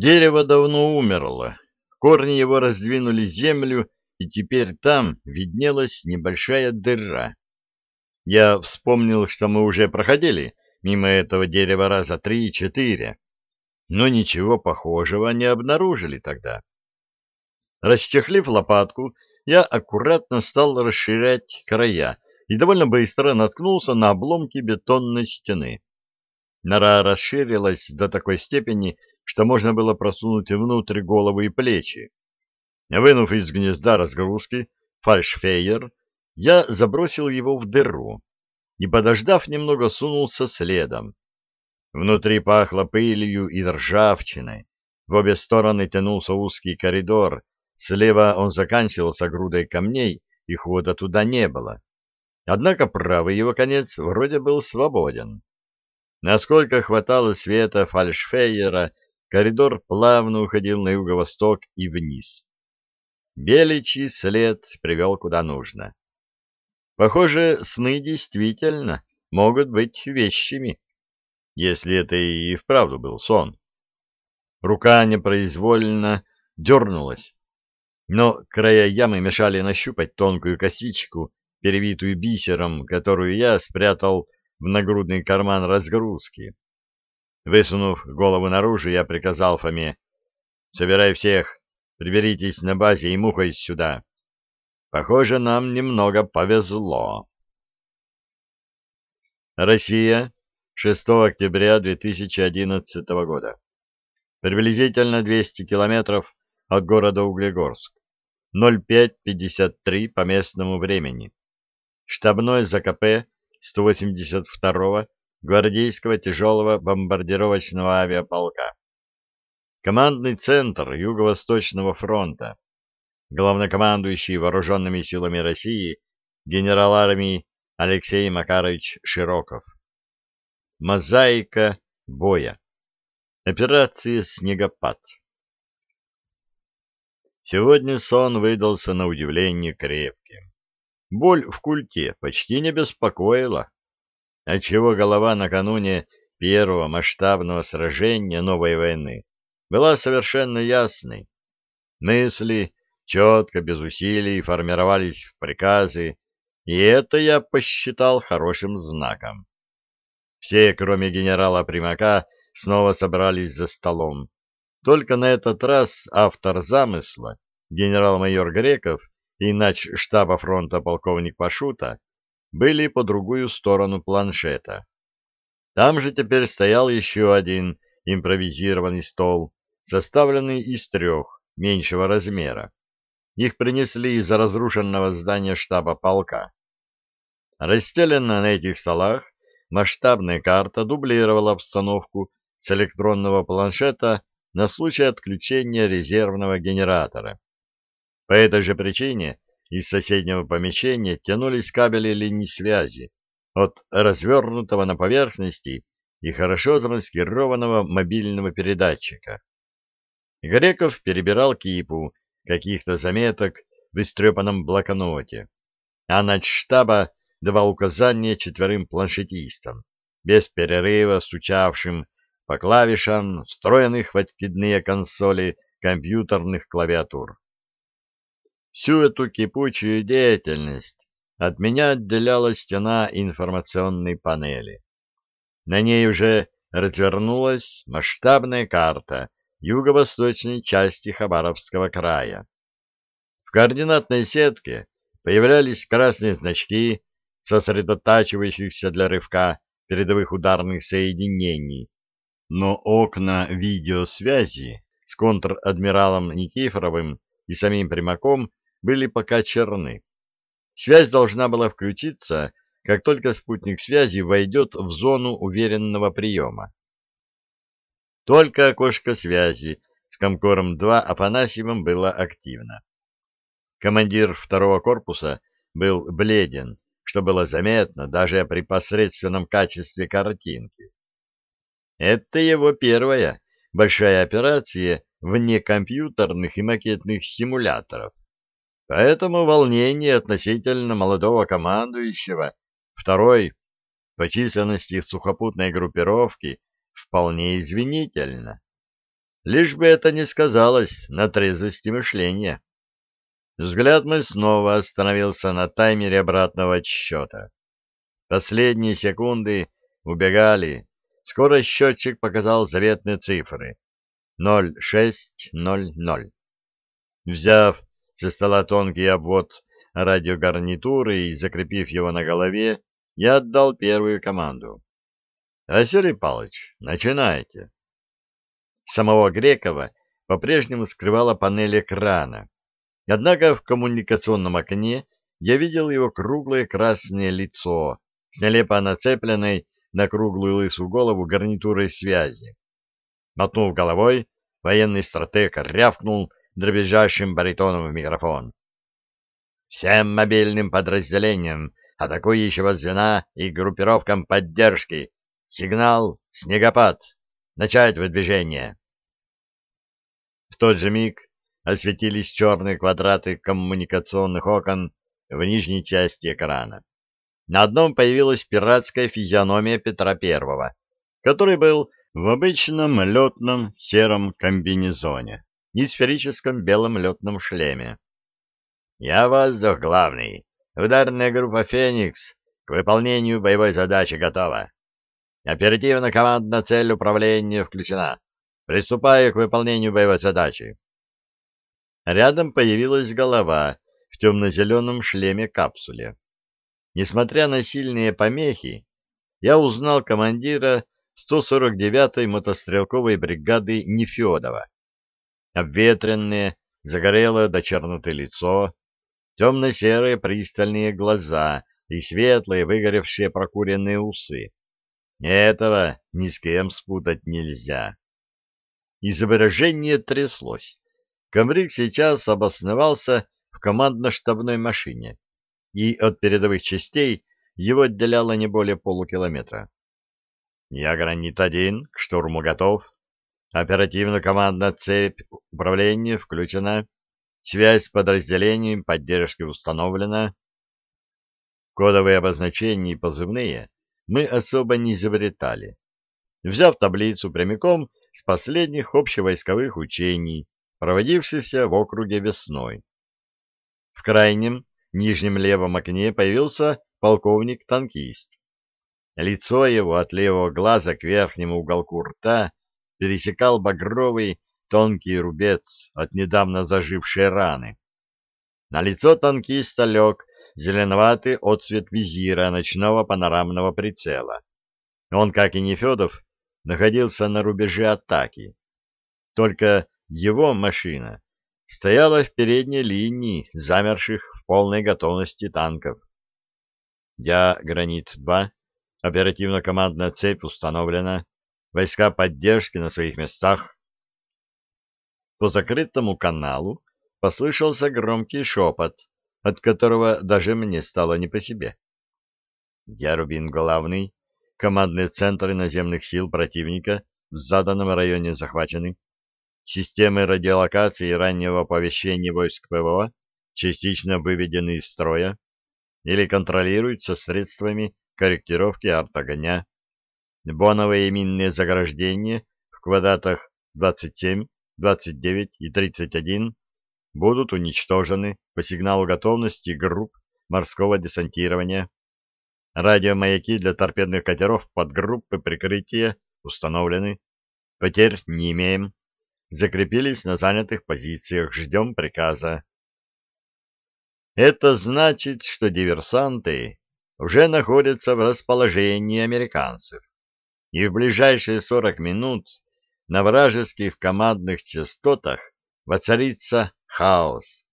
Дерево давно умерло, корни его раздвинули землю, и теперь там виднелась небольшая дыра. Я вспомнил, что мы уже проходили мимо этого дерева раза три-четыре, но ничего похожего не обнаружили тогда. Расчехлив лопатку, я аккуратно стал расширять края и довольно быстро наткнулся на обломки бетонной стены. Нора расширилась до такой степени, что можно было просунуть внутрь голову и плечи. Вынув из гнезда разгрузки фальшфейер, я забросил его в дыру и, подождав немного, сунулся следом. Внутри пахло пылью и ржавчиной. В обе стороны тянулся узкий коридор, слева он заканчивался грудой камней, и хода туда не было. Однако правый его конец вроде был свободен. Насколько хватало света фальшфейера, коридор плавно уходил на юго-восток и вниз. Беличий след привел куда нужно. Похоже, сны действительно могут быть вещими, если это и вправду был сон. Рука непроизвольно дернулась, но края ямы мешали нащупать тонкую косичку, перевитую бисером, которую я спрятал в нагрудный карман разгрузки. Высунув голову наружу, я приказал Фоме, «Собирай всех, приберитесь на базе и мухой сюда. Похоже, нам немного повезло». Россия, 6 октября 2011 года. Приблизительно 200 километров от города Углегорск. 05.53 по местному времени. Штабной ЗКП 182-го гвардейского тяжелого бомбардировочного авиаполка. Командный центр Юго-Восточного фронта. Главнокомандующий вооруженными силами России генерал армии Алексей Макарович Широков. Мозаика боя. Операция «Снегопад». Сегодня сон выдался на удивление крепким. Боль в культе почти не беспокоила, отчего голова накануне первого масштабного сражения новой войны была совершенно ясной. Мысли четко, без усилий формировались в приказы, и это я посчитал хорошим знаком. Все, кроме генерала Примака, снова собрались за столом. Только на этот раз автор замысла, генерал-майор Греков и нач штаба фронта полковник Пашута, были по другую сторону планшета. Там же теперь стоял еще один импровизированный стол, составленный из трех, меньшего размера. Их принесли из разрушенного здания штаба полка. Расстеленная на этих столах масштабная карта дублировала обстановку с электронного планшета на случай отключения резервного генератора. По этой же причине из соседнего помещения тянулись кабели линий связи от развернутого на поверхности и хорошо замаскированного мобильного передатчика. Греков перебирал кипу каких-то заметок в истрепанном блокноте, а начштаба давал указания четверым планшетистам, без перерыва стучавшим по клавишам, встроенных в откидные консоли компьютерных клавиатур. Всю эту кипучую деятельность от меня отделяла стена информационной панели. На ней уже развернулась масштабная карта юго-восточной части Хабаровского края. В координатной сетке появлялись красные значки сосредотачивающихся для рывка передовых ударных соединений, но окна видеосвязи с контр-адмиралом Никифоровым и самим Примаком были пока черны. Связь должна была включиться, как только спутник связи войдет в зону уверенного приема. Только окошко связи с Комкором-2 Афанасьевым было активно. Командир второго корпуса был бледен, что было заметно даже при посредственном качестве картинки. Это его первая большая операция вне компьютерных и макетных симуляторов. Поэтому волнение относительно молодого командующего второй по численности сухопутной группировки вполне извинительно. лишь бы это не сказалось на трезвости мышления. Взгляд мой снова остановился на таймере обратного отсчета. Последние секунды убегали. Скоро счетчик показал заветные цифры. 0600. Взяв со стола тонкий обвод радиогарнитуры и закрепив его на голове, я отдал первую команду. Василий Павлович, начинайте. Самого Грекова по-прежнему скрывала панель экрана. Однако в коммуникационном окне я видел его круглое красное лицо с нелепо нацепленной на круглую лысую голову гарнитурой связи. Мотнув головой, военный стратег рявкнул дребезжащим баритоном в микрофон. «Всем мобильным подразделениям атакующего звена и группировкам поддержки Сигнал «Снегопад». Начать выдвижение. В тот же миг осветились черные квадраты коммуникационных окон в нижней части экрана. На одном появилась пиратская физиономия Петра Первого, который был в обычном летном сером комбинезоне и сферическом белом летном шлеме. «Я воздух главный. Ударная группа «Феникс» к выполнению боевой задачи готова. Оперативно-командная цель управления включена. Приступаю к выполнению боевой задачи. Рядом появилась голова в темно-зеленом шлеме-капсуле. Несмотря на сильные помехи, я узнал командира 149-й мотострелковой бригады Нефедова. Обветренное, загорелое до черноты лицо, темно-серые пристальные глаза и светлые выгоревшие прокуренные усы. Этого ни с кем спутать нельзя. Изображение тряслось. Камрик сейчас обосновался в командно-штабной машине, и от передовых частей его отделяло не более полукилометра. Я гранит-1, к штурму готов. Оперативно-командная цепь управления включена. Связь с подразделением поддержки установлена. Кодовые обозначения и позывные мы особо не изобретали. Взяв таблицу прямиком с последних общевойсковых учений, проводившихся в округе весной. В крайнем нижнем левом окне появился полковник-танкист. Лицо его от левого глаза к верхнему уголку рта пересекал багровый тонкий рубец от недавно зажившей раны. На лицо танкиста лег зеленоватый отцвет визира ночного панорамного прицела. Он, как и Нефедов, находился на рубеже атаки. Только его машина стояла в передней линии замерших в полной готовности танков. Я «Гранит-2», оперативно-командная цепь установлена, войска поддержки на своих местах. По закрытому каналу послышался громкий шепот, от которого даже мне стало не по себе. Я Рубин Главный, командные центры наземных сил противника в заданном районе захвачены. Системы радиолокации и раннего оповещения войск ПВО частично выведены из строя или контролируются средствами корректировки артогоня. Боновые минные заграждения в квадратах 27, 29 и 31 будут уничтожены по сигналу готовности групп морского десантирования. Радиомаяки для торпедных катеров под группы прикрытия установлены. Потерь не имеем. Закрепились на занятых позициях. Ждем приказа. Это значит, что диверсанты уже находятся в расположении американцев. И в ближайшие 40 минут на вражеских командных частотах воцарится хаос.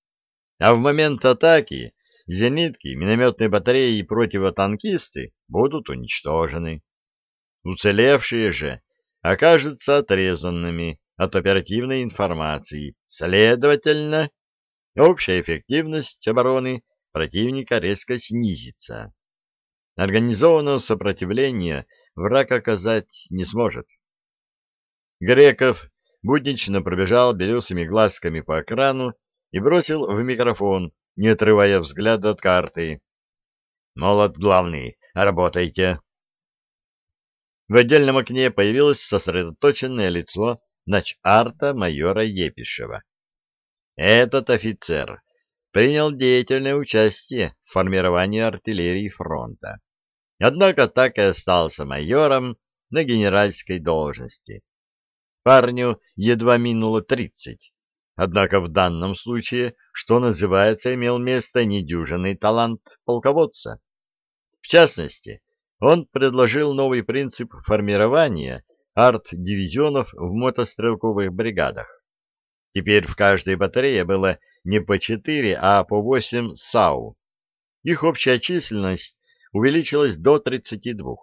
А в момент атаки зенитки, минометные батареи и противотанкисты будут уничтожены. Уцелевшие же окажутся отрезанными от оперативной информации. Следовательно, общая эффективность обороны противника резко снизится. Организованного сопротивления враг оказать не сможет. Греков буднично пробежал белесыми глазками по экрану и бросил в микрофон, не отрывая взгляда от карты. «Молот главный, работайте!» В отдельном окне появилось сосредоточенное лицо начарта майора Епишева. Этот офицер принял деятельное участие в формировании артиллерии фронта. Однако так и остался майором на генеральской должности. Парню едва минуло тридцать, однако в данном случае, что называется, имел место недюжинный талант полководца. В частности, он предложил новый принцип формирования арт-дивизионов в мотострелковых бригадах. Теперь в каждой батарее было не по четыре, а по восемь САУ. Их общая численность увеличилась до 32.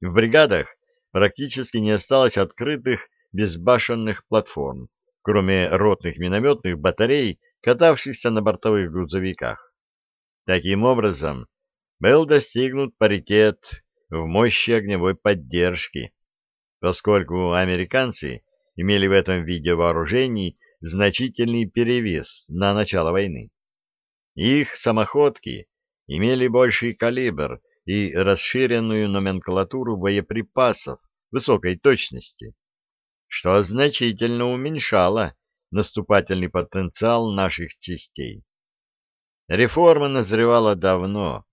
В бригадах практически не осталось открытых безбашенных платформ, кроме ротных минометных батарей, катавшихся на бортовых грузовиках. Таким образом, был достигнут паритет в мощи огневой поддержки, поскольку американцы имели в этом виде вооружений значительный перевес на начало войны. Их самоходки имели больший калибр и расширенную номенклатуру боеприпасов высокой точности, что значительно уменьшало наступательный потенциал наших частей. Реформа назревала давно,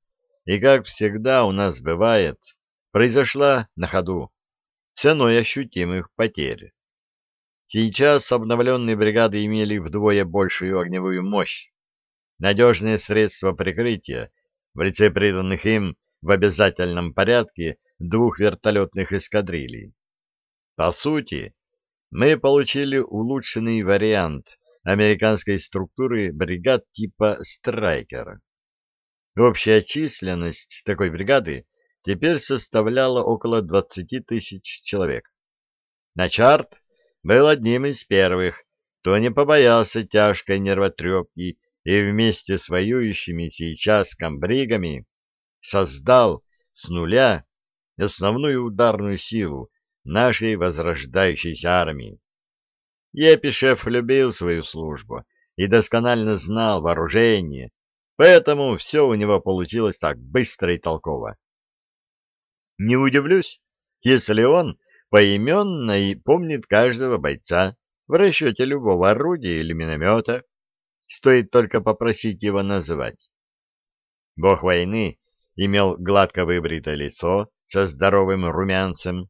и, как всегда у нас бывает, произошла на ходу, ценой ощутимых потерь. Сейчас обновленные бригады имели вдвое большую огневую мощь, надежные средства прикрытия в лице приданных им в обязательном порядке двух вертолетных эскадрилий. По сути, мы получили улучшенный вариант американской структуры бригад типа «Страйкер». Общая численность такой бригады теперь составляла около 20 тысяч человек. Начарт был одним из первых, кто не побоялся тяжкой нервотрепки и вместе с воюющими сейчас комбригами создал с нуля основную ударную силу нашей возрождающейся армии. Епишев любил свою службу и досконально знал вооружение, поэтому все у него получилось так быстро и толково. Не удивлюсь, если он поименно и помнит каждого бойца в расчете любого орудия или миномета, Стоит только попросить его назвать. Бог войны имел гладко выбритое лицо со здоровым румянцем.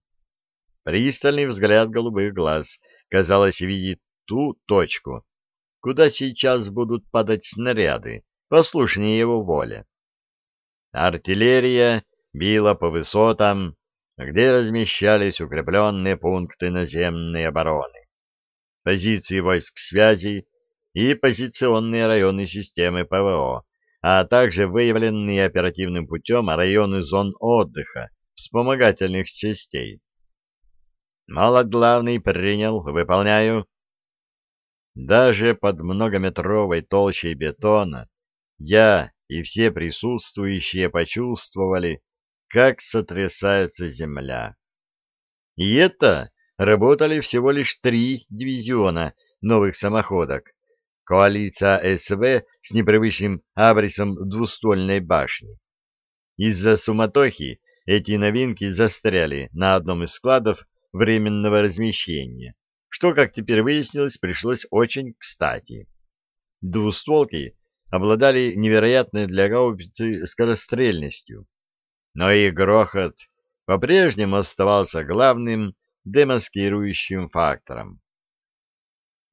Пристальный взгляд голубых глаз, казалось, видит ту точку, куда сейчас будут падать снаряды, послушнее его воле. Артиллерия била по высотам, где размещались укрепленные пункты наземной обороны. Позиции войск связи и позиционные районы системы ПВО, а также выявленные оперативным путем районы зон отдыха вспомогательных частей. Молот главный принял, выполняю. Даже под многометровой толщей бетона я и все присутствующие почувствовали, как сотрясается земля. И это работали всего лишь три дивизиона новых самоходок, коалиция СВ с непривычным абрисом двуствольной башни. Из-за суматохи эти новинки застряли на одном из складов временного размещения, что, как теперь выяснилось, пришлось очень кстати. Двустволки обладали невероятной для гаубицы скорострельностью, но и грохот по-прежнему оставался главным демаскирующим фактором.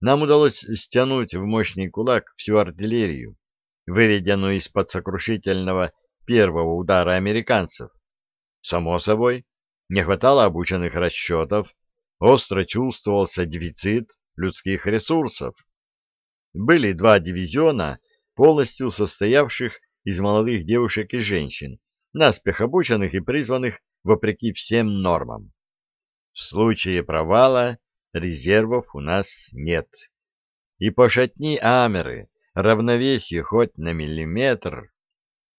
Нам удалось стянуть в мощный кулак всю артиллерию, выведенную из-под сокрушительного первого удара американцев. Само собой, не хватало обученных расчетов, остро чувствовался дефицит людских ресурсов. Были два дивизиона, полностью состоявших из молодых девушек и женщин, наспех обученных и призванных вопреки всем нормам. В случае провала резервов у нас нет. И пошатни Амеры, равновесие хоть на миллиметр,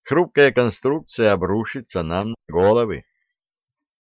хрупкая конструкция обрушится нам на головы.